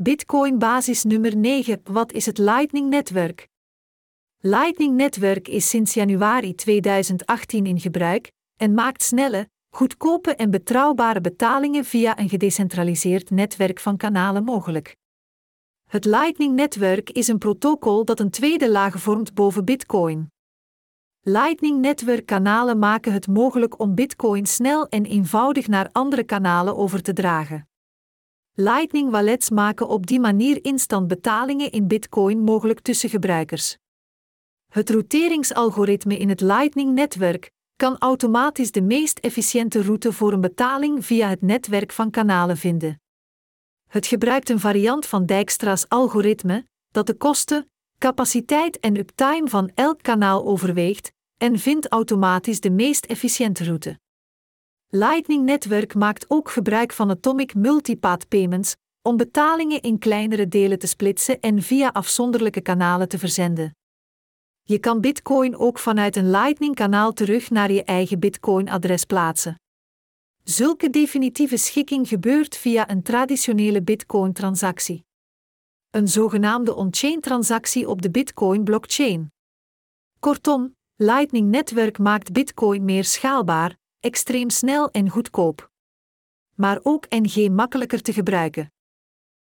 Bitcoin basis nummer 9. Wat is het Lightning Netwerk? Lightning Netwerk is sinds januari 2018 in gebruik en maakt snelle, goedkope en betrouwbare betalingen via een gedecentraliseerd netwerk van kanalen mogelijk. Het Lightning-netwerk is een protocol dat een tweede laag vormt boven Bitcoin. Lightning-netwerkkanalen maken het mogelijk om Bitcoin snel en eenvoudig naar andere kanalen over te dragen. Lightning wallets maken op die manier instant betalingen in Bitcoin mogelijk tussen gebruikers. Het routeringsalgoritme in het Lightning-netwerk kan automatisch de meest efficiënte route voor een betaling via het netwerk van kanalen vinden. Het gebruikt een variant van Dijkstra's algoritme dat de kosten, capaciteit en uptime van elk kanaal overweegt en vindt automatisch de meest efficiënte route. Lightning Network maakt ook gebruik van Atomic Multipath Payments om betalingen in kleinere delen te splitsen en via afzonderlijke kanalen te verzenden. Je kan Bitcoin ook vanuit een Lightning-kanaal terug naar je eigen Bitcoin-adres plaatsen. Zulke definitieve schikking gebeurt via een traditionele Bitcoin-transactie. Een zogenaamde on-chain-transactie op de Bitcoin-blockchain. Kortom, Lightning Netwerk maakt Bitcoin meer schaalbaar, extreem snel en goedkoop. Maar ook NG makkelijker te gebruiken.